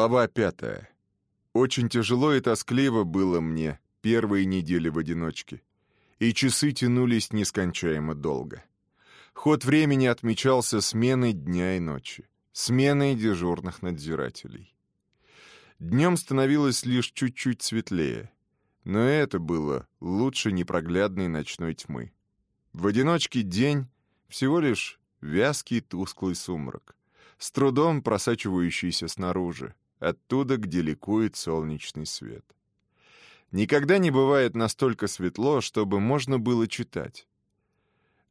Глава пятая. Очень тяжело и тоскливо было мне первые недели в одиночке, и часы тянулись нескончаемо долго. Ход времени отмечался сменой дня и ночи, сменой дежурных надзирателей. Днем становилось лишь чуть-чуть светлее, но это было лучше непроглядной ночной тьмы. В одиночке день — всего лишь вязкий тусклый сумрак с трудом просачивающийся снаружи, оттуда, где ликует солнечный свет. Никогда не бывает настолько светло, чтобы можно было читать.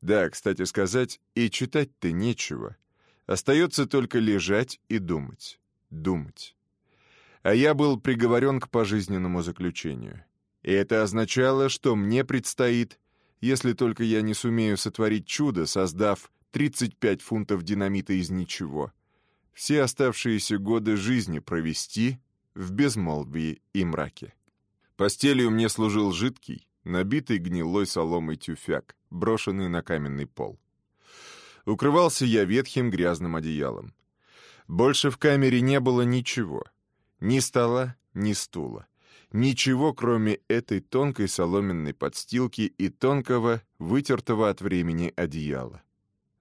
Да, кстати сказать, и читать-то нечего. Остается только лежать и думать. Думать. А я был приговорен к пожизненному заключению. И это означало, что мне предстоит, если только я не сумею сотворить чудо, создав 35 фунтов динамита из ничего, все оставшиеся годы жизни провести в безмолвии и мраке. Постелью мне служил жидкий, набитый гнилой соломой тюфяк, брошенный на каменный пол. Укрывался я ветхим грязным одеялом. Больше в камере не было ничего. Ни стола, ни стула. Ничего, кроме этой тонкой соломенной подстилки и тонкого, вытертого от времени одеяла.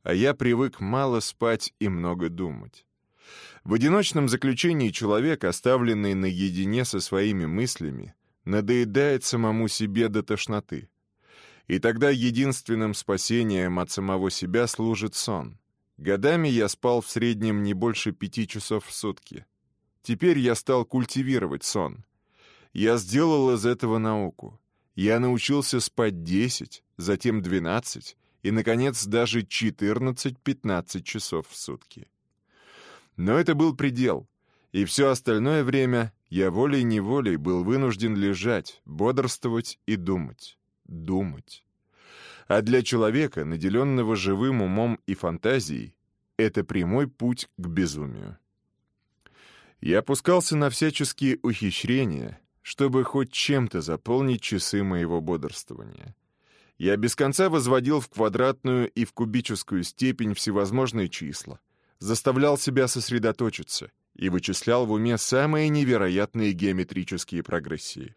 А я привык мало спать и много думать. В одиночном заключении человек, оставленный наедине со своими мыслями, надоедает самому себе до тошноты. И тогда единственным спасением от самого себя служит сон. Годами я спал в среднем не больше пяти часов в сутки. Теперь я стал культивировать сон. Я сделал из этого науку. Я научился спать 10, затем 12 и, наконец, даже 14-15 часов в сутки. Но это был предел, и все остальное время я волей-неволей был вынужден лежать, бодрствовать и думать. Думать. А для человека, наделенного живым умом и фантазией, это прямой путь к безумию. Я опускался на всяческие ухищрения, чтобы хоть чем-то заполнить часы моего бодрствования. Я без конца возводил в квадратную и в кубическую степень всевозможные числа заставлял себя сосредоточиться и вычислял в уме самые невероятные геометрические прогрессии.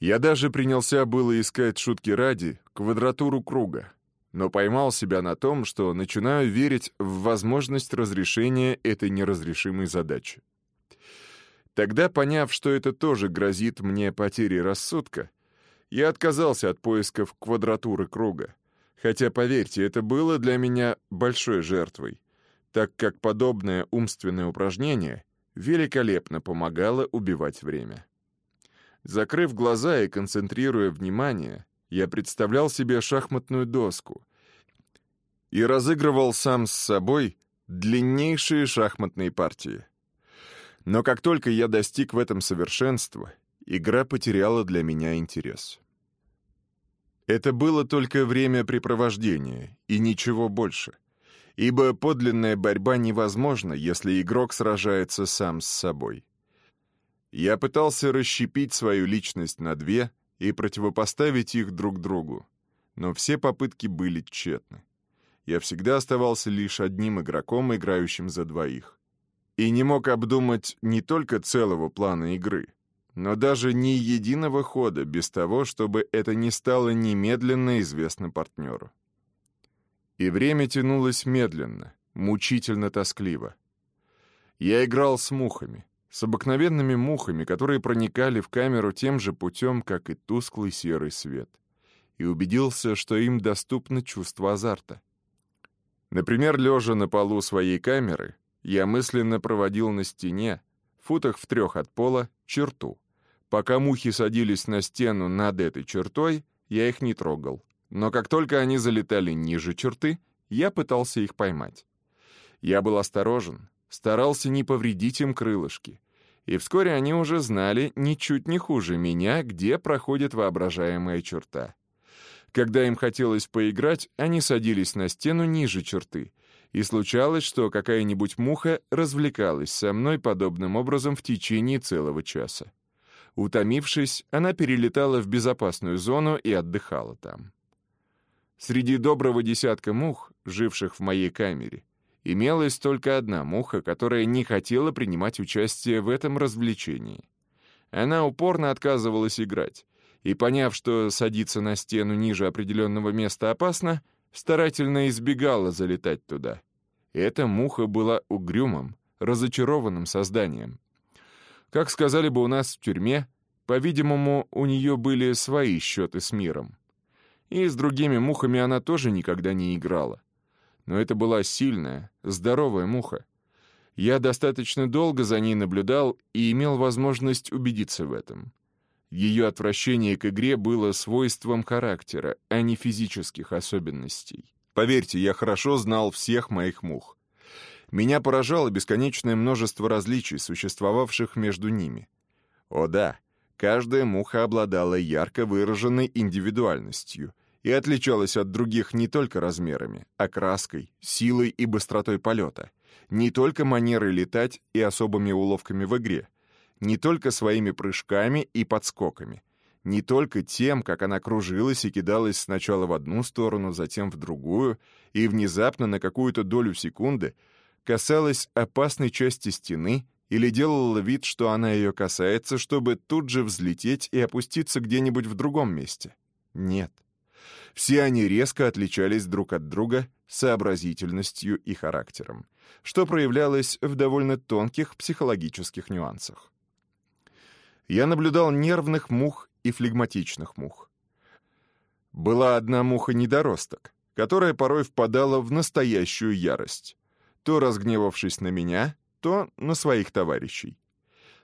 Я даже принялся было искать шутки ради квадратуру круга, но поймал себя на том, что начинаю верить в возможность разрешения этой неразрешимой задачи. Тогда, поняв, что это тоже грозит мне потерей рассудка, я отказался от поисков квадратуры круга, хотя, поверьте, это было для меня большой жертвой так как подобное умственное упражнение великолепно помогало убивать время. Закрыв глаза и концентрируя внимание, я представлял себе шахматную доску и разыгрывал сам с собой длиннейшие шахматные партии. Но как только я достиг в этом совершенства, игра потеряла для меня интерес. Это было только времяпрепровождение и ничего больше — ибо подлинная борьба невозможна, если игрок сражается сам с собой. Я пытался расщепить свою личность на две и противопоставить их друг другу, но все попытки были тщетны. Я всегда оставался лишь одним игроком, играющим за двоих. И не мог обдумать не только целого плана игры, но даже ни единого хода без того, чтобы это не стало немедленно известно партнеру. И время тянулось медленно, мучительно тоскливо. Я играл с мухами, с обыкновенными мухами, которые проникали в камеру тем же путем, как и тусклый серый свет, и убедился, что им доступно чувство азарта. Например, лежа на полу своей камеры, я мысленно проводил на стене, футах в трех от пола, черту. Пока мухи садились на стену над этой чертой, я их не трогал, но как только они залетали ниже черты, я пытался их поймать. Я был осторожен, старался не повредить им крылышки. И вскоре они уже знали, ничуть не хуже меня, где проходит воображаемая черта. Когда им хотелось поиграть, они садились на стену ниже черты, и случалось, что какая-нибудь муха развлекалась со мной подобным образом в течение целого часа. Утомившись, она перелетала в безопасную зону и отдыхала там. Среди доброго десятка мух, живших в моей камере, Имелась только одна муха, которая не хотела принимать участие в этом развлечении. Она упорно отказывалась играть, и, поняв, что садиться на стену ниже определенного места опасно, старательно избегала залетать туда. Эта муха была угрюмым, разочарованным созданием. Как сказали бы у нас в тюрьме, по-видимому, у нее были свои счеты с миром. И с другими мухами она тоже никогда не играла. Но это была сильная, здоровая муха. Я достаточно долго за ней наблюдал и имел возможность убедиться в этом. Ее отвращение к игре было свойством характера, а не физических особенностей. Поверьте, я хорошо знал всех моих мух. Меня поражало бесконечное множество различий, существовавших между ними. О да, каждая муха обладала ярко выраженной индивидуальностью и отличалась от других не только размерами, окраской, силой и быстротой полета, не только манерой летать и особыми уловками в игре, не только своими прыжками и подскоками, не только тем, как она кружилась и кидалась сначала в одну сторону, затем в другую, и внезапно на какую-то долю секунды касалась опасной части стены или делала вид, что она ее касается, чтобы тут же взлететь и опуститься где-нибудь в другом месте. Нет. Все они резко отличались друг от друга сообразительностью и характером, что проявлялось в довольно тонких психологических нюансах я наблюдал нервных мух и флегматичных мух. Была одна муха-недоросток, которая порой впадала в настоящую ярость, то разгневавшись на меня, то на своих товарищей.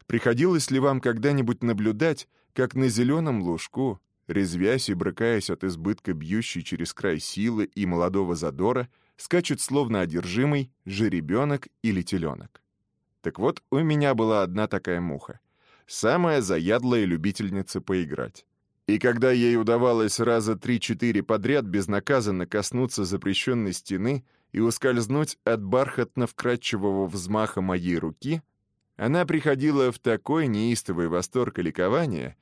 Приходилось ли вам когда-нибудь наблюдать, как на зеленом лужку, резвясь и брыкаясь от избытка бьющей через край силы и молодого задора, скачет словно одержимый жеребенок или теленок? Так вот, у меня была одна такая муха — самая заядлая любительница поиграть. И когда ей удавалось раза три-четыре подряд безнаказанно коснуться запрещенной стены и ускользнуть от бархатно-вкрадчивого взмаха моей руки, она приходила в такой неистовый восторг и ликование,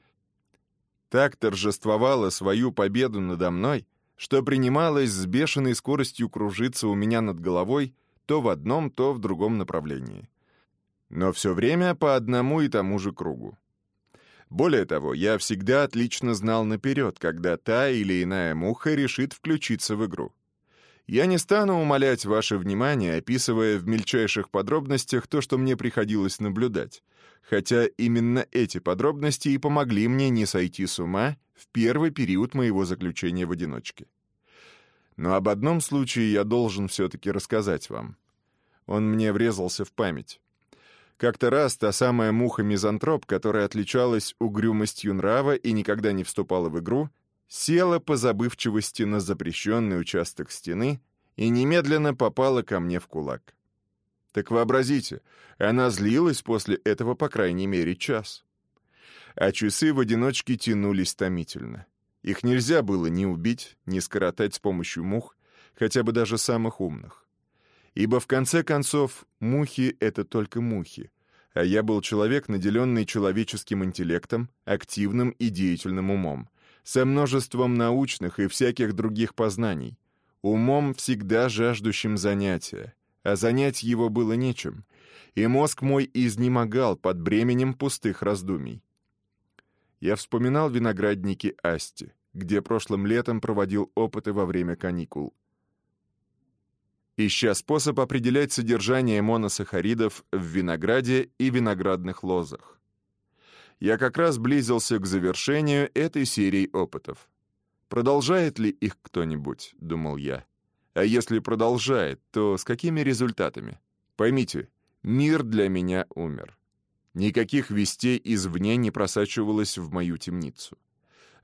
так торжествовала свою победу надо мной, что принималась с бешеной скоростью кружиться у меня над головой то в одном, то в другом направлении но все время по одному и тому же кругу. Более того, я всегда отлично знал наперед, когда та или иная муха решит включиться в игру. Я не стану умолять ваше внимание, описывая в мельчайших подробностях то, что мне приходилось наблюдать, хотя именно эти подробности и помогли мне не сойти с ума в первый период моего заключения в одиночке. Но об одном случае я должен все-таки рассказать вам. Он мне врезался в память. Как-то раз та самая муха-мизантроп, которая отличалась угрюмостью нрава и никогда не вступала в игру, села по забывчивости на запрещенный участок стены и немедленно попала ко мне в кулак. Так вообразите, она злилась после этого по крайней мере час. А часы в одиночке тянулись томительно. Их нельзя было ни убить, ни скоротать с помощью мух, хотя бы даже самых умных. Ибо в конце концов мухи — это только мухи, а я был человек, наделенный человеческим интеллектом, активным и деятельным умом, со множеством научных и всяких других познаний, умом, всегда жаждущим занятия, а занять его было нечем, и мозг мой изнемогал под бременем пустых раздумий. Я вспоминал виноградники Асти, где прошлым летом проводил опыты во время каникул — ища способ определять содержание моносахаридов в винограде и виноградных лозах. Я как раз близился к завершению этой серии опытов. Продолжает ли их кто-нибудь, думал я. А если продолжает, то с какими результатами? Поймите, мир для меня умер. Никаких вестей извне не просачивалось в мою темницу.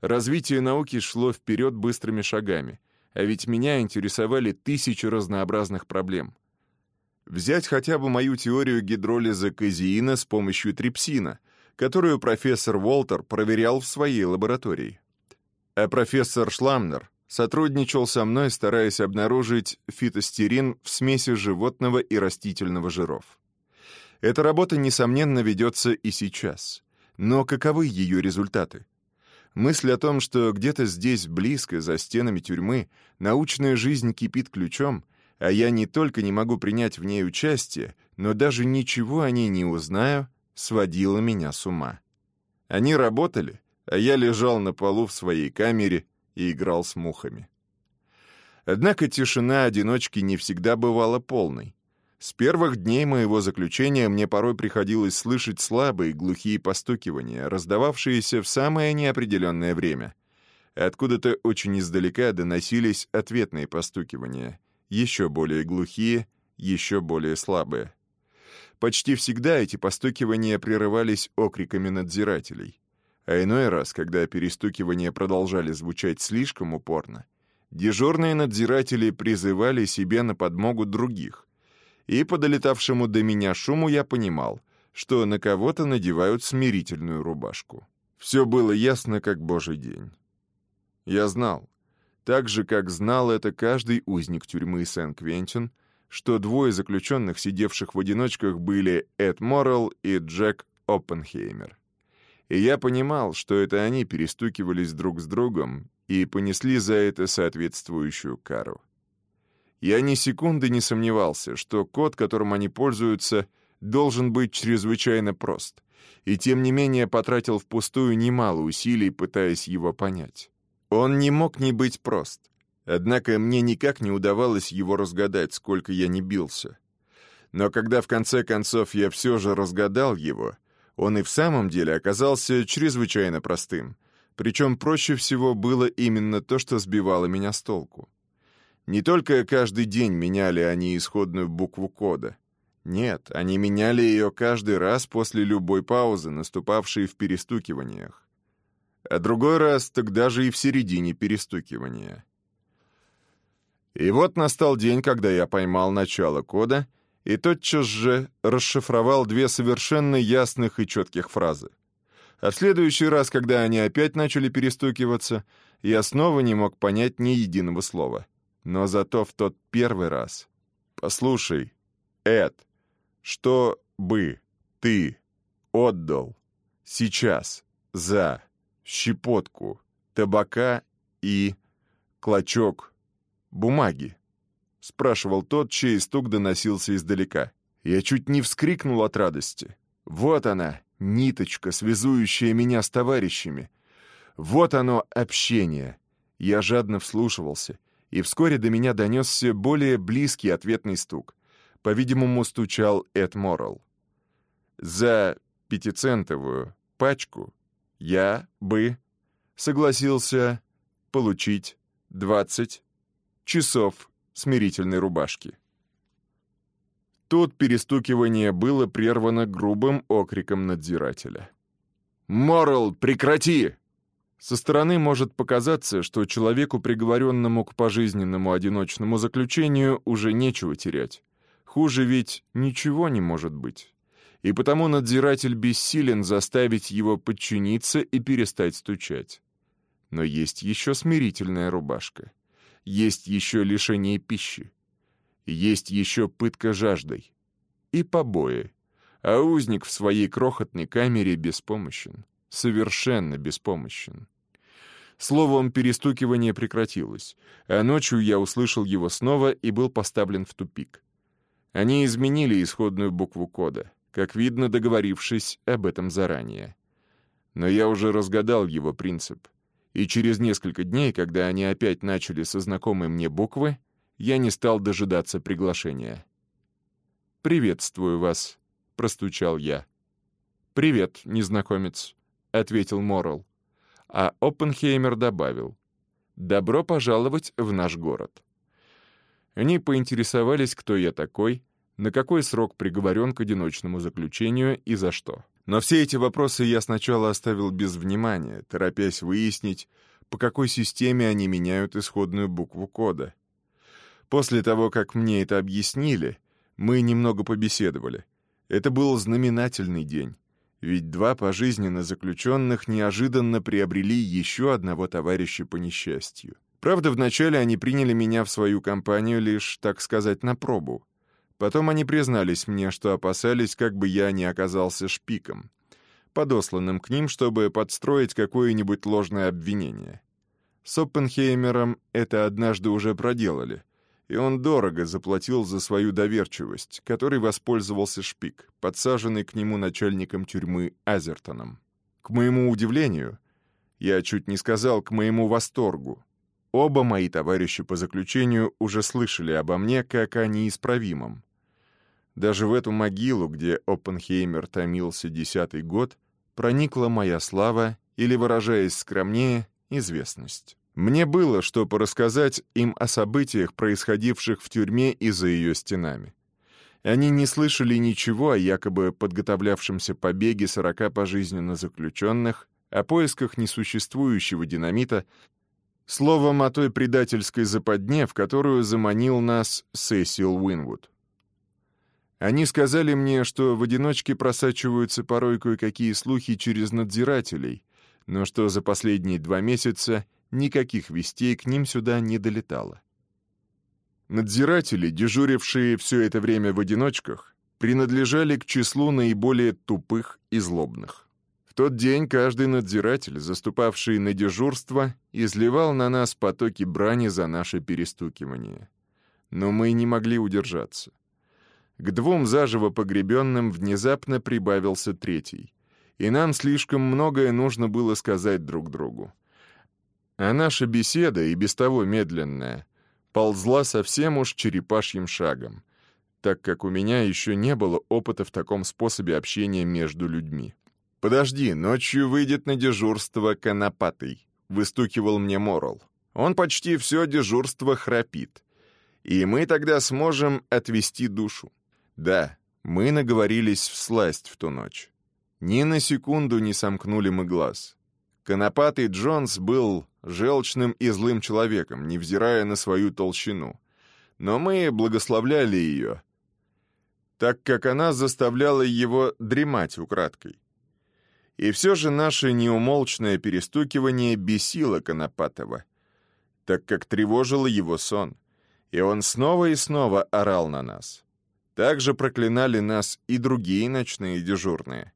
Развитие науки шло вперед быстрыми шагами — а ведь меня интересовали тысячи разнообразных проблем. Взять хотя бы мою теорию гидролиза казеина с помощью трипсина, которую профессор Уолтер проверял в своей лаборатории. А профессор Шламнер сотрудничал со мной, стараясь обнаружить фитостерин в смеси животного и растительного жиров. Эта работа, несомненно, ведется и сейчас. Но каковы ее результаты? Мысль о том, что где-то здесь, близко, за стенами тюрьмы, научная жизнь кипит ключом, а я не только не могу принять в ней участие, но даже ничего о ней не узнаю, сводило меня с ума. Они работали, а я лежал на полу в своей камере и играл с мухами. Однако тишина одиночки не всегда бывала полной. С первых дней моего заключения мне порой приходилось слышать слабые глухие постукивания, раздававшиеся в самое неопределенное время. Откуда-то очень издалека доносились ответные постукивания, еще более глухие, еще более слабые. Почти всегда эти постукивания прерывались окриками надзирателей. А иной раз, когда перестукивания продолжали звучать слишком упорно, дежурные надзиратели призывали себе на подмогу других. И по долетавшему до меня шуму я понимал, что на кого-то надевают смирительную рубашку. Все было ясно, как божий день. Я знал, так же, как знал это каждый узник тюрьмы Сен-Квентин, что двое заключенных, сидевших в одиночках, были Эд Моррелл и Джек Оппенхеймер. И я понимал, что это они перестукивались друг с другом и понесли за это соответствующую кару. Я ни секунды не сомневался, что код, которым они пользуются, должен быть чрезвычайно прост, и тем не менее потратил впустую немало усилий, пытаясь его понять. Он не мог не быть прост, однако мне никак не удавалось его разгадать, сколько я не бился. Но когда в конце концов я все же разгадал его, он и в самом деле оказался чрезвычайно простым. Причем проще всего было именно то, что сбивало меня с толку. Не только каждый день меняли они исходную букву кода. Нет, они меняли ее каждый раз после любой паузы, наступавшей в перестукиваниях. А другой раз тогда же и в середине перестукивания. И вот настал день, когда я поймал начало кода — и тотчас же расшифровал две совершенно ясных и четких фразы. А в следующий раз, когда они опять начали перестукиваться, я снова не мог понять ни единого слова. Но зато в тот первый раз... «Послушай, Эд, что бы ты отдал сейчас за щепотку табака и клочок бумаги?» — спрашивал тот, чей стук доносился издалека. Я чуть не вскрикнул от радости. Вот она, ниточка, связующая меня с товарищами. Вот оно, общение. Я жадно вслушивался, и вскоре до меня донесся более близкий ответный стук. По-видимому, стучал Эд Моррелл. За пятицентовую пачку я бы согласился получить двадцать часов смирительной рубашки. Тут перестукивание было прервано грубым окриком надзирателя. «Моррелл, прекрати!» Со стороны может показаться, что человеку, приговоренному к пожизненному одиночному заключению, уже нечего терять. Хуже ведь ничего не может быть. И потому надзиратель бессилен заставить его подчиниться и перестать стучать. Но есть еще смирительная рубашка есть еще лишение пищи, есть еще пытка жаждой и побои, а узник в своей крохотной камере беспомощен, совершенно беспомощен. Словом, перестукивание прекратилось, а ночью я услышал его снова и был поставлен в тупик. Они изменили исходную букву кода, как видно, договорившись об этом заранее. Но я уже разгадал его принцип — и через несколько дней, когда они опять начали со знакомой мне буквы, я не стал дожидаться приглашения. «Приветствую вас», — простучал я. «Привет, незнакомец», — ответил Моррелл. А Оппенхеймер добавил. «Добро пожаловать в наш город». Они поинтересовались, кто я такой, на какой срок приговорен к одиночному заключению и за что. Но все эти вопросы я сначала оставил без внимания, торопясь выяснить, по какой системе они меняют исходную букву кода. После того, как мне это объяснили, мы немного побеседовали. Это был знаменательный день, ведь два пожизненно заключенных неожиданно приобрели еще одного товарища по несчастью. Правда, вначале они приняли меня в свою компанию лишь, так сказать, на пробу. Потом они признались мне, что опасались, как бы я не оказался шпиком, подосланным к ним, чтобы подстроить какое-нибудь ложное обвинение. С Оппенхеймером это однажды уже проделали, и он дорого заплатил за свою доверчивость, которой воспользовался Шпик, подсаженный к нему начальником тюрьмы Азертоном. К моему удивлению, я чуть не сказал к моему восторгу, оба мои товарищи по заключению уже слышали обо мне как о неисправимом. Даже в эту могилу, где Оппенхеймер томился десятый год, проникла моя слава или, выражаясь скромнее, известность. Мне было что порассказать им о событиях, происходивших в тюрьме и за ее стенами. Они не слышали ничего о якобы подготовлявшемся побеге сорока пожизненно заключенных, о поисках несуществующего динамита, словом о той предательской западне, в которую заманил нас Сесил Уинвуд. Они сказали мне, что в одиночке просачиваются порой кое-какие слухи через надзирателей, но что за последние два месяца никаких вестей к ним сюда не долетало. Надзиратели, дежурившие все это время в одиночках, принадлежали к числу наиболее тупых и злобных. В тот день каждый надзиратель, заступавший на дежурство, изливал на нас потоки брани за наше перестукивание. Но мы не могли удержаться. К двум заживо погребенным внезапно прибавился третий, и нам слишком многое нужно было сказать друг другу. А наша беседа, и без того медленная, ползла совсем уж черепашьим шагом, так как у меня еще не было опыта в таком способе общения между людьми. «Подожди, ночью выйдет на дежурство конопатый», — выстукивал мне Морал. «Он почти все дежурство храпит, и мы тогда сможем отвести душу». Да, мы наговорились в сласть в ту ночь. Ни на секунду не сомкнули мы глаз. Конопатый Джонс был желчным и злым человеком, невзирая на свою толщину. Но мы благословляли ее, так как она заставляла его дремать украдкой. И все же наше неумолчное перестукивание бесило Конопатова, так как тревожило его сон, и он снова и снова орал на нас. Также проклинали нас и другие ночные дежурные.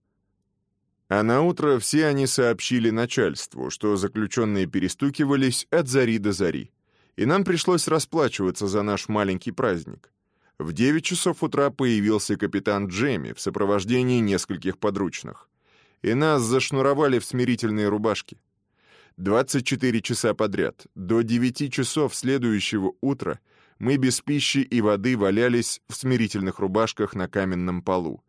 А на утро все они сообщили начальству, что заключенные перестукивались от зари до зари, и нам пришлось расплачиваться за наш маленький праздник. В 9 часов утра появился капитан Джемми в сопровождении нескольких подручных, и нас зашнуровали в смирительные рубашки. 24 часа подряд, до 9 часов следующего утра, мы без пищи и воды валялись в смирительных рубашках на каменном полу,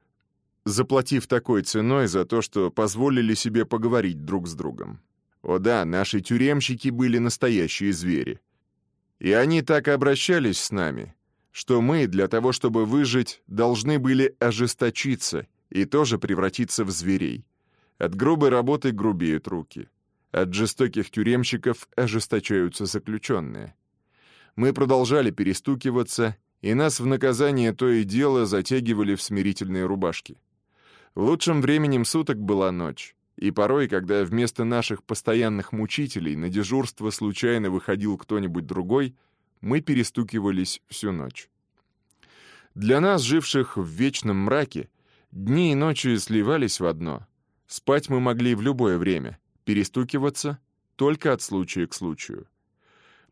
заплатив такой ценой за то, что позволили себе поговорить друг с другом. О да, наши тюремщики были настоящие звери. И они так обращались с нами, что мы, для того, чтобы выжить, должны были ожесточиться и тоже превратиться в зверей. От грубой работы грубеют руки. От жестоких тюремщиков ожесточаются заключенные. Мы продолжали перестукиваться, и нас в наказание то и дело затягивали в смирительные рубашки. Лучшим временем суток была ночь, и порой, когда вместо наших постоянных мучителей на дежурство случайно выходил кто-нибудь другой, мы перестукивались всю ночь. Для нас, живших в вечном мраке, дни и ночи сливались в одно. Спать мы могли в любое время, перестукиваться только от случая к случаю.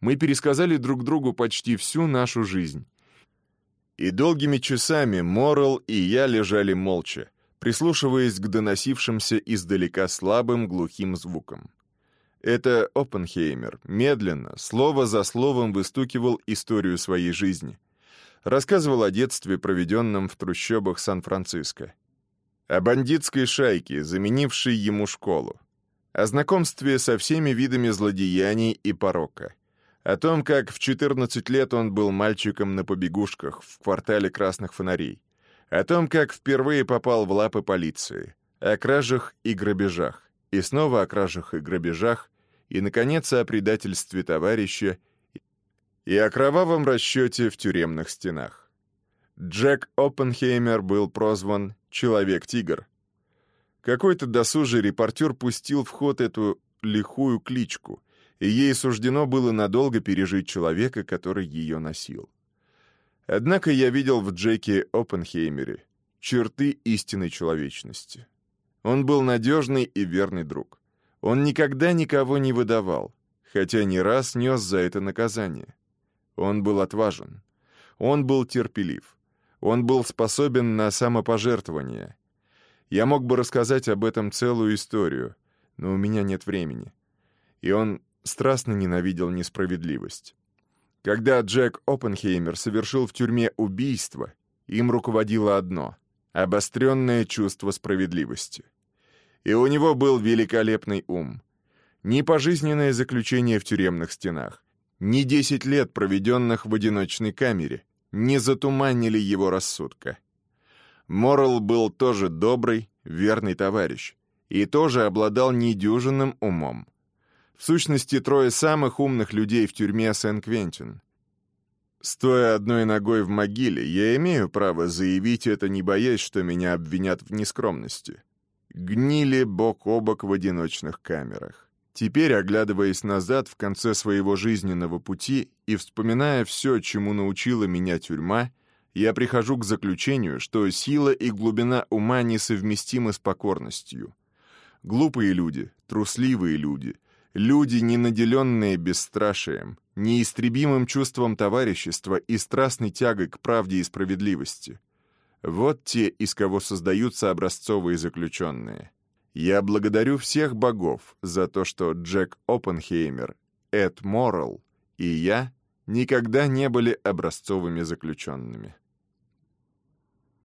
Мы пересказали друг другу почти всю нашу жизнь. И долгими часами Морал и я лежали молча, прислушиваясь к доносившимся издалека слабым глухим звукам. Это Оппенхеймер медленно, слово за словом выстукивал историю своей жизни. Рассказывал о детстве, проведенном в трущобах Сан-Франциско. О бандитской шайке, заменившей ему школу. О знакомстве со всеми видами злодеяний и порока. О том, как в 14 лет он был мальчиком на побегушках в квартале красных фонарей о том, как впервые попал в лапы полиции, о кражах и грабежах, и снова о кражах и грабежах, и, наконец, о предательстве товарища. И о кровавом расчете в тюремных стенах. Джек Оппенхеймер был прозван «Человек-тигр». Какой-то досужий репортер пустил в ход эту лихую кличку, и ей суждено было надолго пережить человека, который ее носил. Однако я видел в Джеке Оппенхеймере черты истинной человечности. Он был надежный и верный друг. Он никогда никого не выдавал, хотя не раз нес за это наказание. Он был отважен. Он был терпелив. Он был способен на самопожертвование. Я мог бы рассказать об этом целую историю, но у меня нет времени. И он страстно ненавидел несправедливость. Когда Джек Оппенхеймер совершил в тюрьме убийство, им руководило одно — обостренное чувство справедливости. И у него был великолепный ум. Ни пожизненное заключение в тюремных стенах, ни десять лет, проведенных в одиночной камере, не затуманили его рассудка. Моррелл был тоже добрый, верный товарищ и тоже обладал недюжинным умом. В сущности, трое самых умных людей в тюрьме Сен-Квентин. Стоя одной ногой в могиле, я имею право заявить это, не боясь, что меня обвинят в нескромности. Гнили бок о бок в одиночных камерах. Теперь, оглядываясь назад в конце своего жизненного пути и вспоминая все, чему научила меня тюрьма, я прихожу к заключению, что сила и глубина ума несовместимы с покорностью. Глупые люди, трусливые люди — Люди, не наделенные бесстрашием, неистребимым чувством товарищества и страстной тягой к правде и справедливости. Вот те, из кого создаются образцовые заключенные. Я благодарю всех богов за то, что Джек Оппенхеймер, Эд Моррелл и я никогда не были образцовыми заключенными.